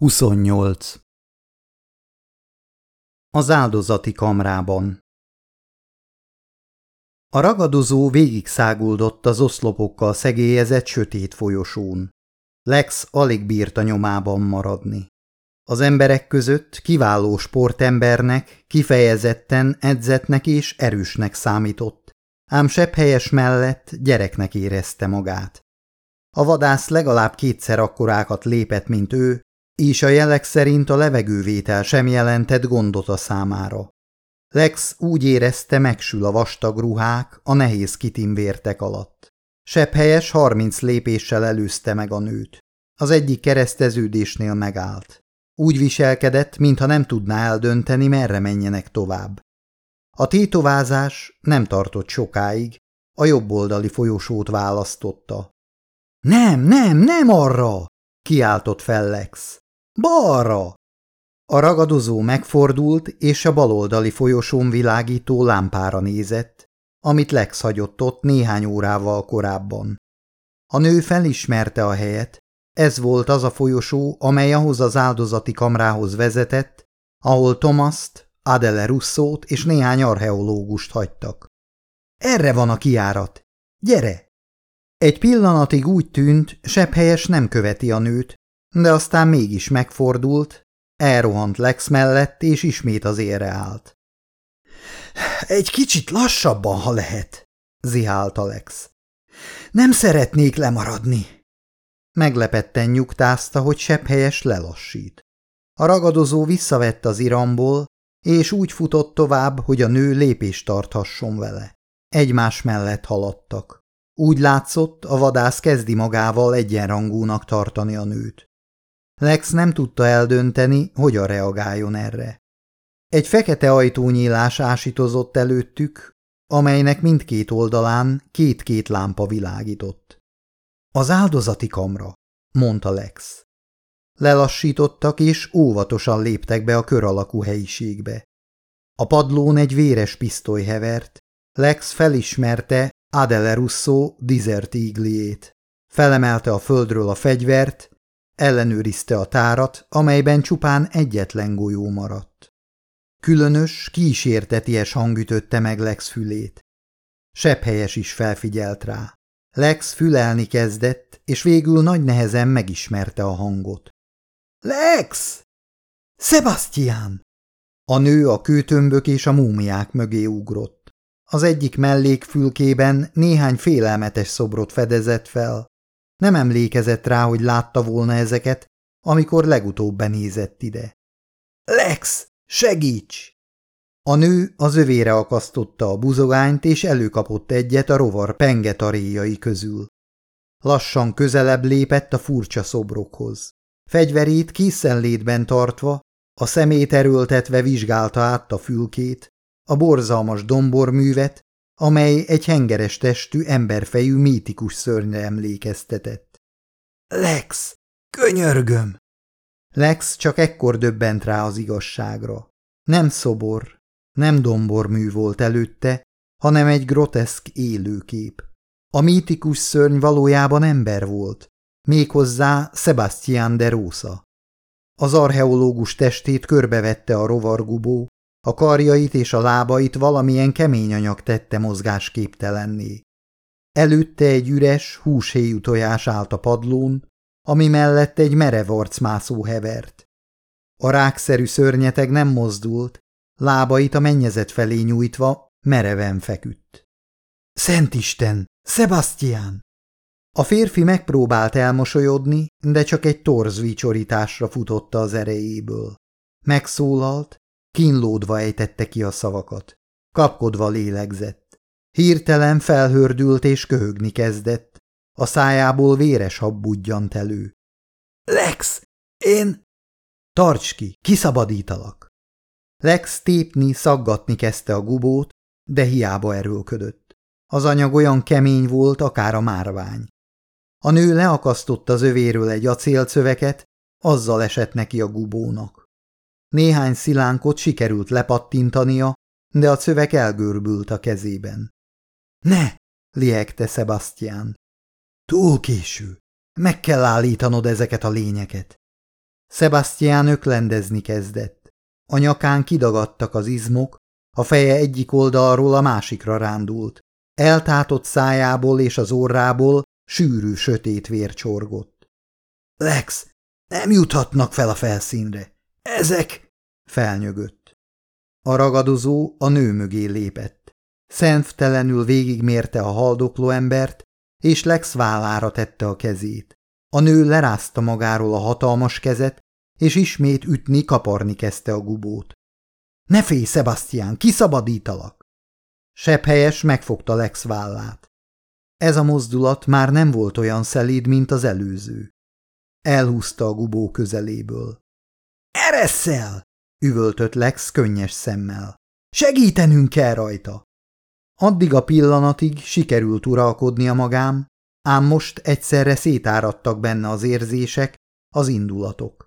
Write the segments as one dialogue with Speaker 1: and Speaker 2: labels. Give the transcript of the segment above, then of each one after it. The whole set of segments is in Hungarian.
Speaker 1: 28. Az áldozati kamrában A ragadozó végig száguldott az oszlopokkal szegélyezett sötét folyosón. Lex alig bírta nyomában maradni. Az emberek között kiváló sportembernek, kifejezetten edzetnek és erősnek számított, ám sebb helyes mellett gyereknek érezte magát. A vadász legalább kétszer akkorákat lépett, mint ő, és a jelek szerint a levegővétel sem jelentett gondot a számára. Lex úgy érezte, megsül a vastag ruhák a nehéz kitimvértek alatt. Sebb helyes harminc lépéssel előzte meg a nőt. Az egyik kereszteződésnél megállt. Úgy viselkedett, mintha nem tudná eldönteni, merre menjenek tovább. A tétovázás nem tartott sokáig, a jobboldali folyosót választotta. – Nem, nem, nem arra! – kiáltott fel Lex. Balra! A ragadozó megfordult, és a baloldali folyosón világító lámpára nézett, amit Lex hagyott ott néhány órával korábban. A nő felismerte a helyet, ez volt az a folyosó, amely ahhoz az áldozati kamrához vezetett, ahol Thomas-t, Adele Russzót és néhány archeológust hagytak. Erre van a kiárat. Gyere! Egy pillanatig úgy tűnt, sebb helyes nem követi a nőt, de aztán mégis megfordult, elrohant Lex mellett, és ismét az ére állt. Egy kicsit lassabban, ha lehet, zihált Alex. Nem szeretnék lemaradni. Meglepetten nyugtázta, hogy sebb helyes lelassít. A ragadozó visszavett az iramból, és úgy futott tovább, hogy a nő lépést tarthasson vele. Egymás mellett haladtak. Úgy látszott, a vadász kezdi magával egyenrangúnak tartani a nőt. Lex nem tudta eldönteni, hogyan reagáljon erre. Egy fekete ajtónyílás ásítozott előttük, amelynek mindkét oldalán két-két lámpa világított. Az áldozati kamra, mondta Lex. Lelassítottak és óvatosan léptek be a kör alakú helyiségbe. A padlón egy véres pisztoly hevert, Lex felismerte Adele Russo Dizert igliét. Felemelte a földről a fegyvert, Ellenőrizte a tárat, amelyben csupán egyetlen golyó maradt. Különös, kísérteties hang ütötte meg Lex fülét. helyes is felfigyelt rá. Lex fülelni kezdett, és végül nagy nehezen megismerte a hangot. – Lex! – Sebastian! A nő a kőtömbök és a múmiák mögé ugrott. Az egyik mellékfülkében néhány félelmetes szobrot fedezett fel, nem emlékezett rá, hogy látta volna ezeket, amikor legutóbb benézett ide. Lex, segíts! A nő az övére akasztotta a buzogányt, és előkapott egyet a rovar pengetaréjai közül. Lassan közelebb lépett a furcsa szobrokhoz. Fegyverét készenlétben tartva, a szemét erőltetve vizsgálta át a fülkét, a borzalmas domborművet, amely egy hengeres testű, emberfejű mítikus szörnyre emlékeztetett. Lex, könyörgöm! Lex csak ekkor döbbent rá az igazságra. Nem szobor, nem dombormű volt előtte, hanem egy groteszk élőkép. A mítikus szörny valójában ember volt, méghozzá Sebastian de Rosa. Az archeológus testét körbevette a rovargubó, a karjait és a lábait valamilyen kemény anyag tette mozgásképtelenné. Előtte egy üres, húshéjú tojás állt a padlón, ami mellett egy merev arcmászó hevert. A rákszerű szörnyeteg nem mozdult, lábait a mennyezet felé nyújtva mereven feküdt. Szentisten! Sebastian! A férfi megpróbált elmosolyodni, de csak egy torz vicsorításra futotta az erejéből. Megszólalt, Kínlódva ejtette ki a szavakat. Kapkodva lélegzett. Hirtelen felhördült és köhögni kezdett. A szájából véres hab budjant elő. Lex, én... Tarts ki, kiszabadítalak. Lex tépni, szaggatni kezdte a gubót, de hiába erőlködött. Az anyag olyan kemény volt, akár a márvány. A nő leakasztotta az övéről egy acélcöveket, azzal esett neki a gubónak. Néhány szilánkot sikerült lepattintania, de a szöveg elgörbült a kezében. Ne! liegte Sebastian. Túl késő. Meg kell állítanod ezeket a lényeket. Sebastian öklendezni kezdett. A nyakán kidagadtak az izmok, a feje egyik oldalról a másikra rándult. Eltátott szájából és az orrából sűrű sötét vér csorgott. Lex, nem juthatnak fel a felszínre. Ezek... felnyögött. A ragadozó a nő mögé lépett. Szenvtelenül végigmérte a haldokló embert, és Lex vállára tette a kezét. A nő lerázta magáról a hatalmas kezet, és ismét ütni, kaparni kezdte a gubót. – Ne félj, Sebastian, kiszabadítalak! helyes megfogta Lex vállát. Ez a mozdulat már nem volt olyan szelíd, mint az előző. Elhúzta a gubó közeléből. – Ereszel! – üvöltött Lex könnyes szemmel. – Segítenünk kell rajta! Addig a pillanatig sikerült uralkodnia magám, ám most egyszerre szétáradtak benne az érzések, az indulatok.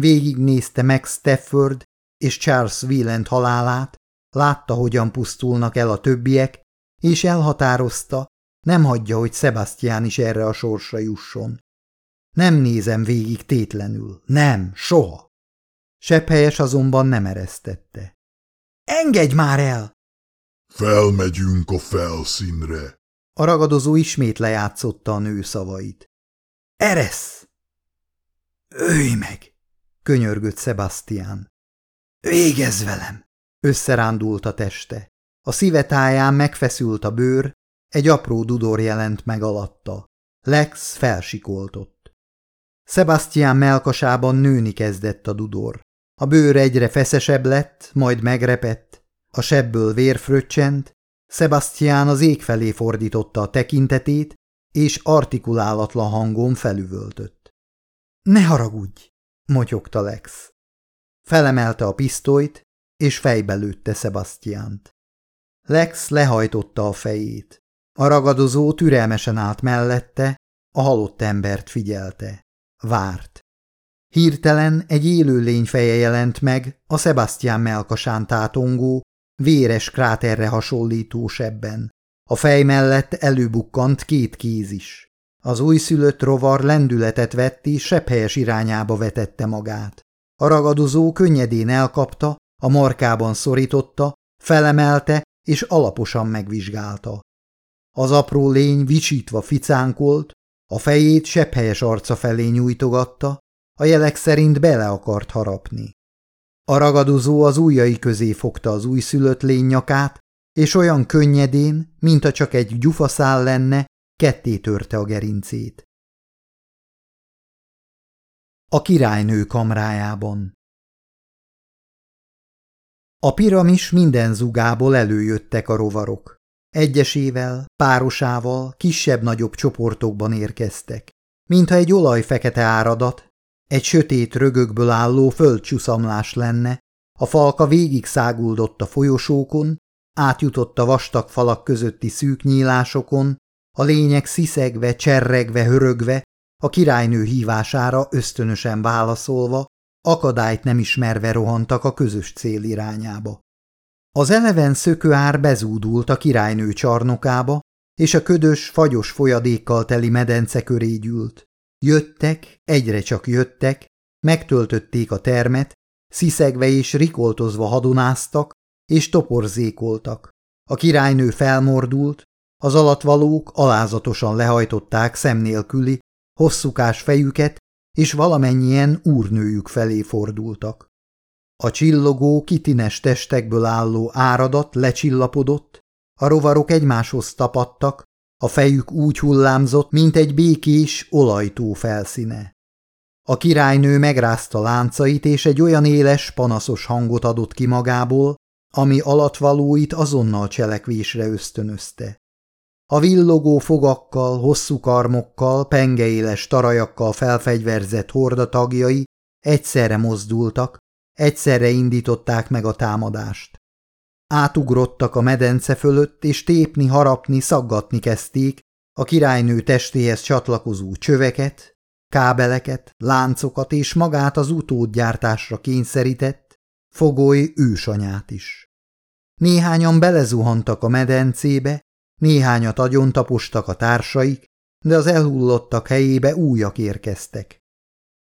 Speaker 1: Végignézte meg Stafford és Charles Wieland halálát, látta, hogyan pusztulnak el a többiek, és elhatározta, nem hagyja, hogy Sebastian is erre a sorsra jusson. Nem nézem végig tétlenül, nem, soha. Sepphelyes azonban nem eresztette. Engedj már el!
Speaker 2: Felmegyünk a felszínre.
Speaker 1: A ragadozó ismét lejátszotta a nő szavait. Eresz! Őj meg! könyörgött Sebastian. Végezz velem! Összerándult a teste. A szívetáján megfeszült a bőr, egy apró dudor jelent meg alatta. Lex felsikoltott. Sebastian melkasában nőni kezdett a dudor. A bőr egyre feszesebb lett, majd megrepett, a sebből vér fröccsent, Sebastian az ég felé fordította a tekintetét, és artikulálatlan hangon felüvöltött. – Ne haragudj! – motyogta Lex. Felemelte a pisztolyt, és fejbe lőtte Sebastiánt. Lex lehajtotta a fejét. A ragadozó türelmesen állt mellette, a halott embert figyelte. Várt. Hirtelen egy élő lény feje jelent meg a Sebastian melkasán tátongó, véres kráterre hasonlító sebben. A fej mellett előbukkant két kéz is. Az újszülött rovar lendületet vett és sebhelyes irányába vetette magát. A ragadozó könnyedén elkapta, a markában szorította, felemelte és alaposan megvizsgálta. Az apró lény vicsítva ficánkolt, a fejét sebhelyes arca felé nyújtogatta, a jelek szerint bele akart harapni. A ragadozó az ujjai közé fogta az újszülött lény nyakát, és olyan könnyedén, mintha csak egy gyufaszál lenne, ketté törte a gerincét. A királynő kamrájában A piramis minden zugából előjöttek a rovarok. Egyesével, párosával, kisebb-nagyobb csoportokban érkeztek. Mintha egy olajfekete áradat, egy sötét rögökből álló földcsuszamlás lenne, a falka végig száguldott a folyosókon, átjutott a vastag falak közötti szűk nyílásokon, a lények sziszegve, cserregve, hörögve, a királynő hívására ösztönösen válaszolva, akadályt nem ismerve rohantak a közös cél irányába. Az eleven szökőár bezúdult a királynő csarnokába, és a ködös, fagyos folyadékkal teli medence köré gyűlt. Jöttek, egyre csak jöttek, megtöltötték a termet, sziszegve és rikoltozva hadonáztak, és toporzékoltak. A királynő felmordult, az alatvalók alázatosan lehajtották szemnélküli, hosszúkás fejüket, és valamennyien úrnőjük felé fordultak. A csillogó, kitines testekből álló áradat lecsillapodott, a rovarok egymáshoz tapadtak, a fejük úgy hullámzott, mint egy békés olajtó felszíne. A királynő megrázta láncait, és egy olyan éles, panaszos hangot adott ki magából, ami alatvalóit azonnal cselekvésre ösztönözte. A villogó fogakkal, hosszú karmokkal, pengeéles tarajakkal felfegyverzett horda tagjai egyszerre mozdultak, egyszerre indították meg a támadást. Átugrottak a medence fölött, és tépni, harapni, szaggatni kezdték a királynő testéhez csatlakozó csöveket, kábeleket, láncokat és magát az utódgyártásra kényszerített, fogoly ősanyát is. Néhányan belezuhantak a medencébe, néhányat agyontapostak a társaik, de az elhullottak helyébe újak érkeztek.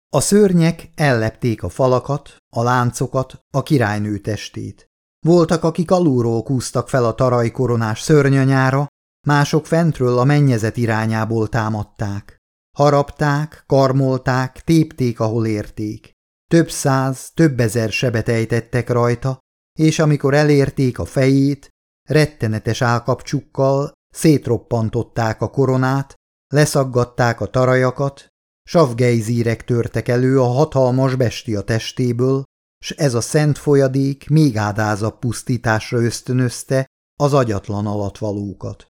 Speaker 1: A szörnyek ellepték a falakat, a láncokat, a királynő testét. Voltak, akik alulról kúztak fel a tarajkoronás szörnyanyára, mások fentről a mennyezet irányából támadták. Harapták, karmolták, tépték, ahol érték. Több száz, több ezer sebet ejtettek rajta, és amikor elérték a fejét, rettenetes állkapcsukkal szétroppantották a koronát, leszaggatták a tarajakat, savgejzírek törtek elő a hatalmas bestia testéből, s ez a szent folyadék még ádázabb pusztításra ösztönözte az agyatlan alatvalókat.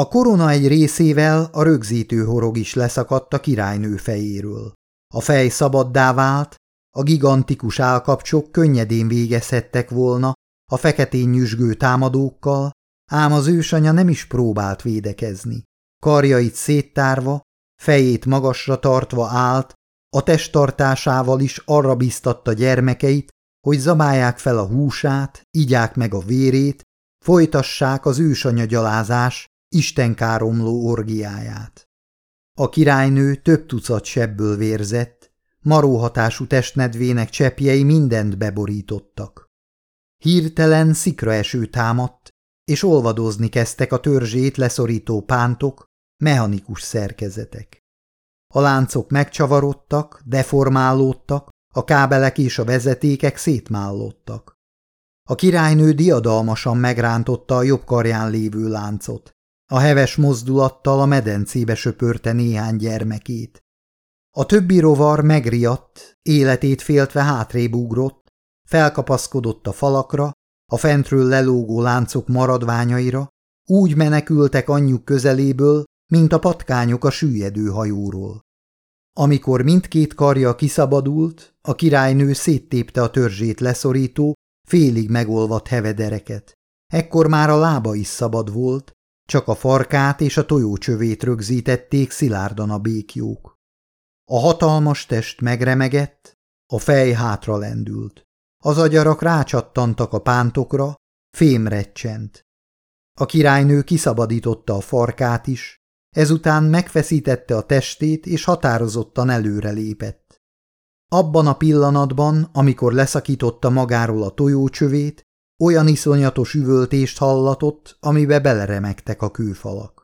Speaker 1: A korona egy részével a rögzítő horog is leszakadt a királynő fejéről. A fej szabaddá vált, a gigantikus állkapcsok könnyedén végezhettek volna a feketén nyüzsgő támadókkal, ám az ősanya nem is próbált védekezni. Karjait széttárva, fejét magasra tartva állt, a testtartásával is arra biztatta gyermekeit, hogy zabálják fel a húsát, igyák meg a vérét, folytassák az ősanya gyalázás, istenkáromló orgiáját. A királynő több tucat sebből vérzett, maróhatású testnedvének csepjei mindent beborítottak. Hirtelen szikraeső támadt, és olvadozni kezdtek a törzsét leszorító pántok, mechanikus szerkezetek. A láncok megcsavarodtak, deformálódtak, a kábelek és a vezetékek szétmállottak. A királynő diadalmasan megrántotta a jobb karján lévő láncot. A heves mozdulattal a medencébe söpörte néhány gyermekét. A többi rovar megriadt, életét féltve hátrébb ugrott, felkapaszkodott a falakra, a fentről lelógó láncok maradványaira, úgy menekültek anyjuk közeléből, mint a patkányok a süllyedő hajóról. Amikor mindkét karja kiszabadult, a királynő széttépte a törzsét leszorító, félig megolvadt hevedereket. Ekkor már a lába is szabad volt, csak a farkát és a tojócsövét rögzítették szilárdan a békjók. A hatalmas test megremegett, a fej hátra lendült. Az agyarak rácsattantak a pántokra, fémrecsent. A királynő kiszabadította a farkát is, ezután megfeszítette a testét és határozottan előre lépett. Abban a pillanatban, amikor leszakította magáról a tojócsövét, olyan iszonyatos üvöltést hallatott, amibe beleremegtek a kőfalak.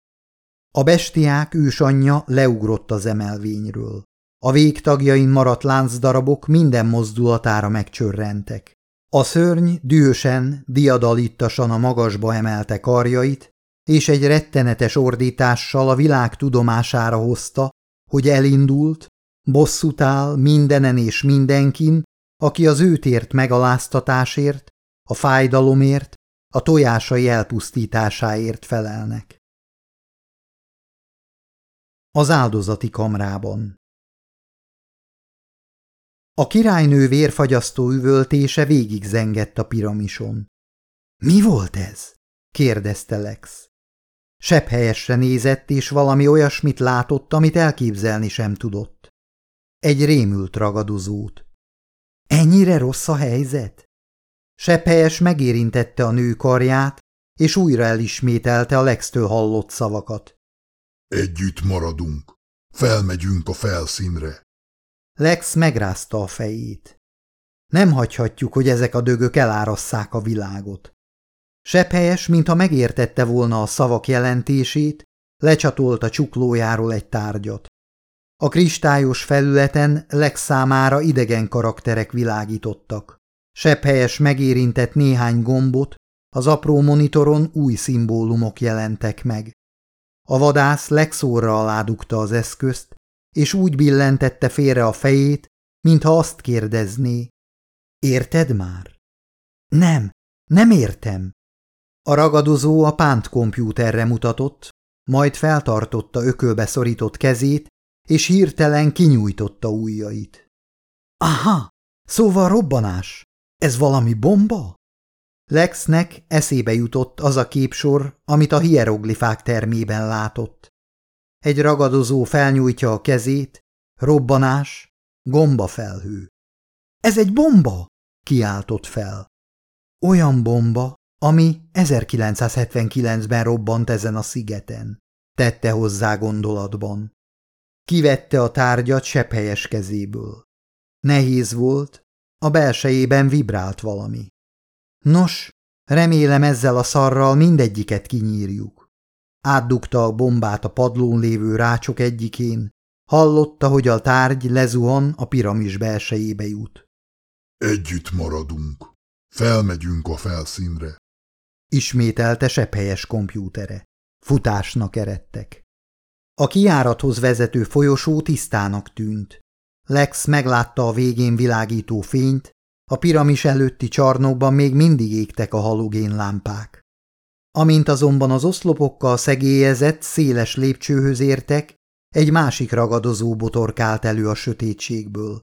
Speaker 1: A bestiák ősanyja leugrott az emelvényről. A végtagjain maradt láncdarabok minden mozdulatára megcsörrentek. A szörny dühösen, diadalittasan a magasba emelte karjait, és egy rettenetes ordítással a világ tudomására hozta, hogy elindult, bosszút áll mindenen és mindenkin, aki az őt ért megaláztatásért, a fájdalomért, a tojásai elpusztításáért felelnek. Az áldozati kamrában A királynő vérfagyasztó üvöltése végig zengett a piramison. – Mi volt ez? – kérdezte Lex. Sebb helyesre nézett, és valami olyasmit látott, amit elképzelni sem tudott. Egy rémült ragadozót. – Ennyire rossz a helyzet? Sepphelyes megérintette a nő karját, és újra elismételte a legsztől hallott szavakat.
Speaker 2: Együtt maradunk. Felmegyünk a felszínre.
Speaker 1: Lex megrázta a fejét. Nem hagyhatjuk, hogy ezek a dögök elárasszák a világot. Sepphelyes, mintha megértette volna a szavak jelentését, lecsatolt a csuklójáról egy tárgyat. A kristályos felületen Lex számára idegen karakterek világítottak. Sepphelyes megérintett néhány gombot, az apró monitoron új szimbólumok jelentek meg. A vadász legszórra aládugta az eszközt, és úgy billentette félre a fejét, mintha azt kérdezné. Érted már? Nem, nem értem. A ragadozó a pánt kompjúterre mutatott, majd feltartotta ökölbe szorított kezét, és hirtelen kinyújtotta ujjait. Aha, szóval robbanás. Ez valami bomba? Lexnek eszébe jutott az a képsor, amit a hieroglifák termében látott. Egy ragadozó felnyújtja a kezét, robbanás, gombafelhő. Ez egy bomba! kiáltott fel. Olyan bomba, ami 1979-ben robbant ezen a szigeten, tette hozzá gondolatban. Kivette a tárgyat sepphelyes kezéből. Nehéz volt, a belsejében vibrált valami. Nos, remélem ezzel a szarral mindegyiket kinyírjuk. Átdugta a bombát a padlón lévő rácsok egyikén, hallotta, hogy a tárgy lezuhan, a piramis belsejébe jut.
Speaker 2: Együtt maradunk. Felmegyünk a felszínre.
Speaker 1: Ismételte sepphelyes kompjútere. Futásnak eredtek. A kiárathoz vezető folyosó tisztának tűnt. Lex meglátta a végén világító fényt, a piramis előtti csarnokban még mindig égtek a halogén lámpák. Amint azonban az oszlopokkal szegélyezett, széles lépcsőhöz értek, egy másik ragadozó botorkált elő a sötétségből.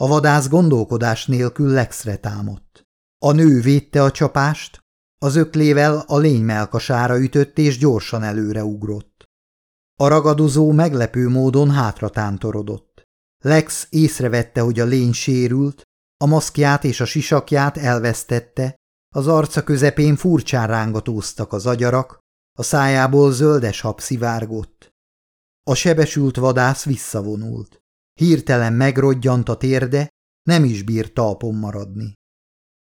Speaker 1: A vadász gondolkodás nélkül Lexre támadt. A nő védte a csapást, az öklével a lény melkasára ütött és gyorsan előre ugrott. A ragadozó meglepő módon hátra tántorodott. Lex észrevette, hogy a lény sérült, a maszkját és a sisakját elvesztette, az arca közepén furcsán rángatóztak az agyarak, a szájából zöldes hab szivárgott. A sebesült vadász visszavonult. Hirtelen megrodjant a térde, nem is bírt talpon maradni.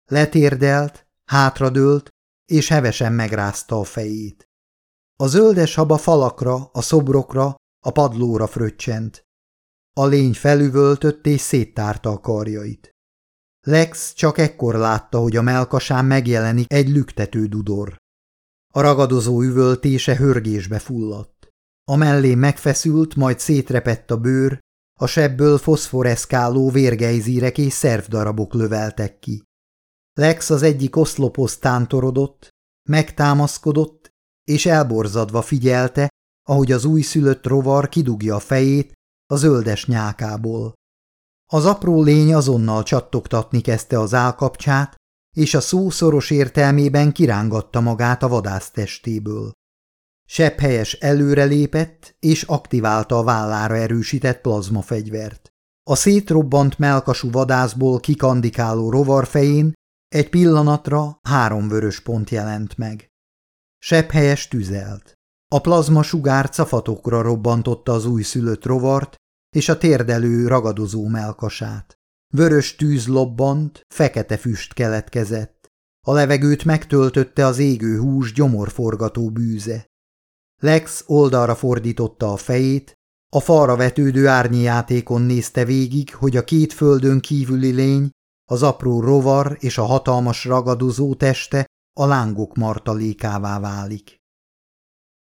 Speaker 1: Letérdelt, hátradőlt, és hevesen megrázta a fejét. A zöldes hab a falakra, a szobrokra, a padlóra fröccsent. A lény felüvöltött és széttárta a karjait. Lex csak ekkor látta, hogy a melkasán megjelenik egy lüktető dudor. A ragadozó üvöltése hörgésbe fulladt. A mellé megfeszült, majd szétrepett a bőr, a sebből foszforeszkáló vérgejzírek és szervdarabok löveltek ki. Lex az egyik oszlophoz tántorodott, megtámaszkodott, és elborzadva figyelte, ahogy az újszülött rovar kidugja a fejét a zöldes nyákából. Az apró lény azonnal csattogtatni kezdte az állkapcsát, és a szó szoros értelmében kirángatta magát a vadász testéből. Sebb helyes előrelépett, és aktiválta a vállára erősített plazmafegyvert. A szétrobbant melkasú vadászból kikandikáló rovarfején egy pillanatra három vörös pont jelent meg. Sebb helyes tüzelt. A plazma sugár cafatokra robbantotta az újszülött rovart és a térdelő ragadozó melkasát. Vörös tűz lobbant, fekete füst keletkezett. A levegőt megtöltötte az égő hús gyomorforgató bűze. Lex oldalra fordította a fejét, a falra vetődő árnyi játékon nézte végig, hogy a két földön kívüli lény, az apró rovar és a hatalmas ragadozó teste a lángok martalékává válik.